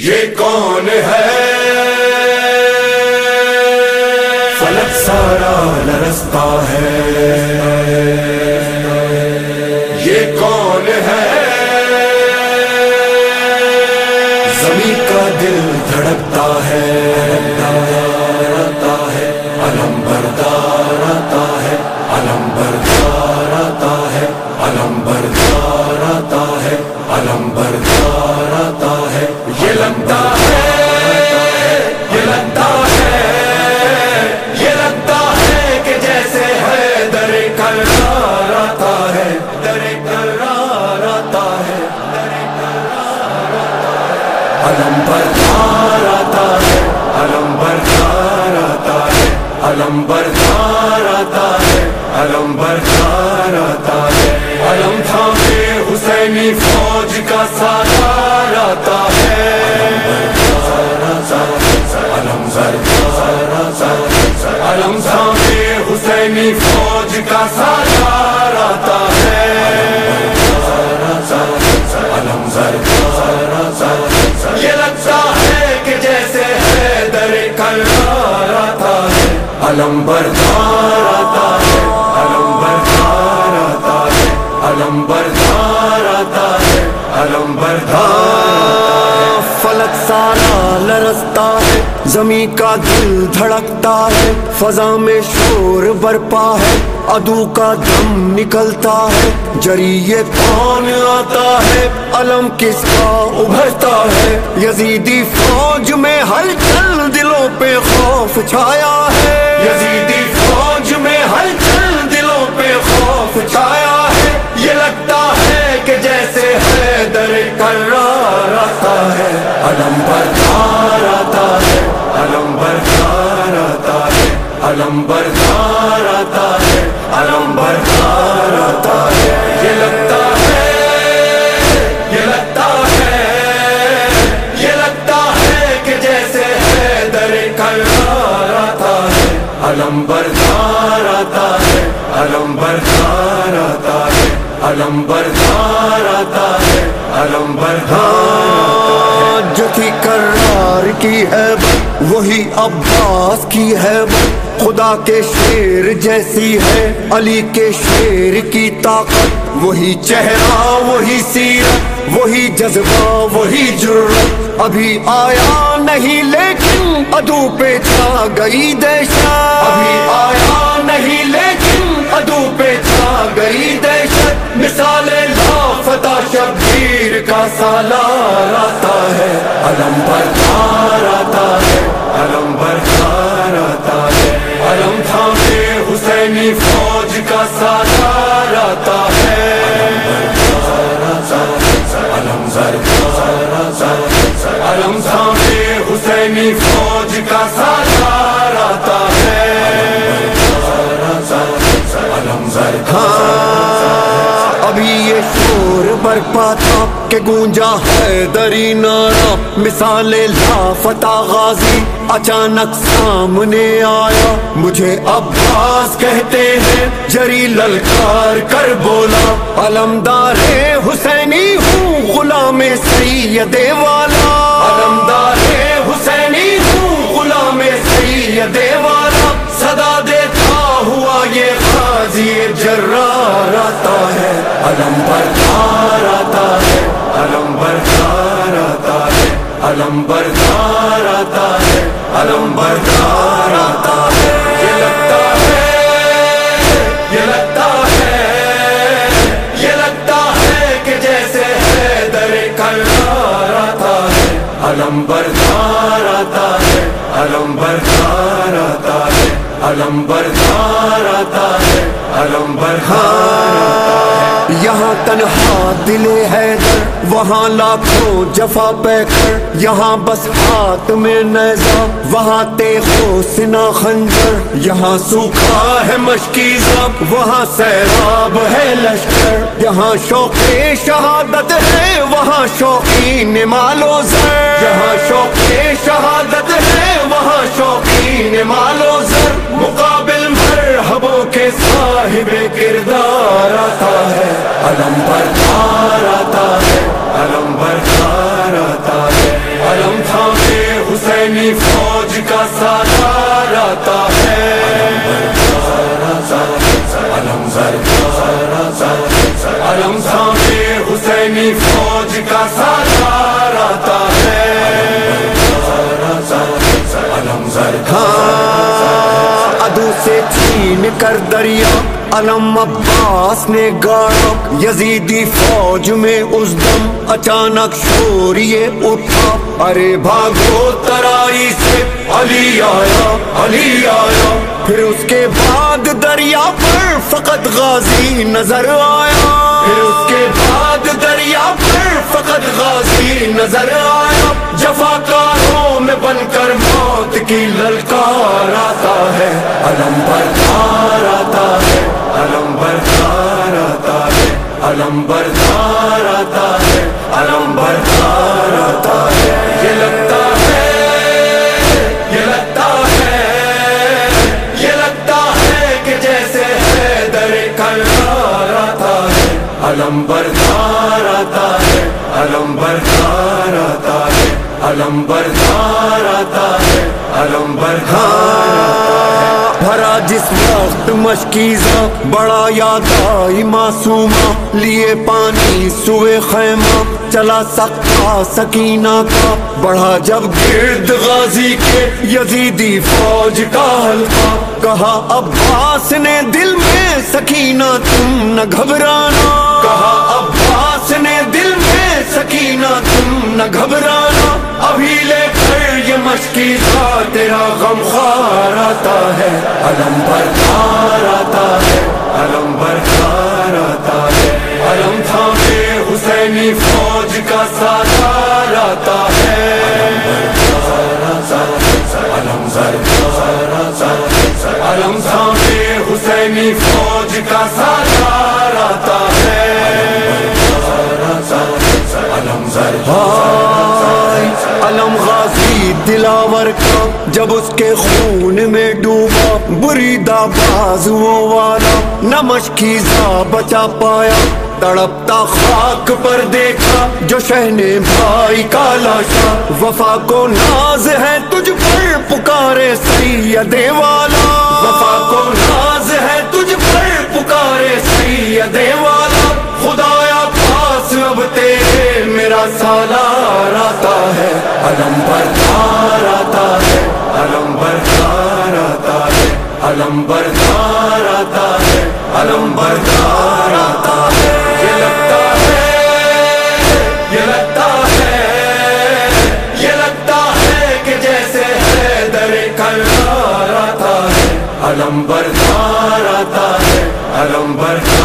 یہ کون ہے؟ فلک سارا لرستا ہے۔ یہ کون ہے؟ زمین کا دل دھڑکتا ہے۔ علم بردار آتا ہے علم بردار آتا ہے۔ علم تھامے حسینی فوج کا سالار آتا ہے۔ علم بردار آتا ہے۔ علم تھامے حسینی فوج کا سالار ہے علم بردار آتا ہے علم بردار آتا ہے علم بردار آتا ہے علم بردار فلک سارا لرستا زمین کا دل دھڑکتا ہے، فضا میں شور برپا ہے، ادو کا دم نکلتا ہے جری یہ کون آتا ہے، علم کس کا ابھرتا ہے؟ یزیدی فوج میں ہلچل دلوں پہ خوف چھایا ہے۔ یزیدی فوج میں ہلچل دلوں پہ خوف چھایا ہے۔ یہ لگتا ہے کہ جیسے ہے در کرار علم بردار آتا ہے علم بردار آتا ہے علم بردار آتا ہے علم بردار جو تھی کرار کی ہے وہی عباس کی ہے خدا کے شیر جیسی ہے، علی کے شیر کی طاقت۔ وہی چہرہ، وہی سیرت، وہی جذبہ، وہی جرت ابھی آیا نہیں لیکن ادو پہ چھا گئی دہشت۔ ابھی آیا نہیں لیکن ادو پہ چھا گئی دہشت۔ مثال لافتہ شبیر کا سالار آتا ہے۔ علم بردار آتا ہے۔ علم بردار آتا ہے۔ علم تھامے حسینی فوج کا سالار آتا ہے ہے علم تھامے حسینی فوج کا سالار آتا ہے۔ ہاں، ابھی یہ شور برپا تھا کہ گونجا ہے دری نارا۔ مثال لافتہ غازی اچانک سامنے آیا۔ مجھے عباس کہتے ہیں، جری للکار کر بولا۔ علمدار حسینی ہوں، غلام سید والا علم بردار آتا ہے علم بردار آتا ہے۔ یہ لگتا ہے، یہ لگتا ہے، یہ لگتا ہے کہ جیسے ہے در کرار آتا ہے۔ علم بردار آتا ہے علم بردار آتا ہے۔ علم بردار آتا ہے علم بردار یہاں تنہا دل ہے وہاں لاکھوں جفا پہ کر۔ یہاں بس ہاتھ میں نیزا، وہاں تیخو سنا خنجر۔ یہاں سوکھا ہے مشکی زب وہاں سیراب ہے لشکر۔ یہاں شوق شہادت ہے، وہاں شوقین مالو زر۔ جہاں شوق شہادت ہے، وہاں شوقین مالو زر۔ مقابل در دریا، علم عباس نے گاڑا یزیدی فوج میں اس دم اچانک شوریے اٹھا۔ ارے بھاگو، ترائی سے علی آیا علی آیا۔ پھر اس کے بعد دریا پر فقط غازی نظر آیا۔ پھر اس کے بعد دریا پر فقط غازی نظر آیا۔ جفا کاروں میں بن کر موت کی للکار آتا ہے۔ علم بردار آتا ہے۔ علم بردار آتا ہے۔ علم بردار آتا ہے۔ علم بردار آتا ہے۔ یہ لگتا ہے۔ یہ لگتا ہے۔ یہ لگتا ہے کہ جیسے حیدر کرار آتا ہے۔ علم بردار آتا ہے۔ علم بردار آتا ہے۔ علم بردار علم بھرا جس وقت مشکیزہ بڑا یاد آئی معصومہ، لیے پانی سوئے خیمہ، چلا سکتا سکینہ کا۔ بڑھا جب گرد غازی کے یزیدی فوج کا حلقہ۔ کہا، عباس نے دل میں سکینہ، تم نہ گھبرانا۔ کہا عباس نے دل میں سکینہ، تم نہ گھبرانا۔ ابھی لے کر یہ مشکی تھا تیرا غم خار آتا ہے علم بردار آتا ہے علم دلاور کا جب اس کے خون میں ڈوبا، بری بریدہ بازوؤں والا، نمش کی زا بچا پایا۔ تڑپتا خاک پر دیکھا، جو شہنے بھائی کا لاشا۔ وفا کو ناز ہے تجھ پر، پکارے سید والا۔ وفا کو ناز ہے تجھ پر، پکارے سید والا۔ خدایا پاس، اب تیرے میرا سالار آتا ہے۔ علم علم بردار آتا ہے علم بردار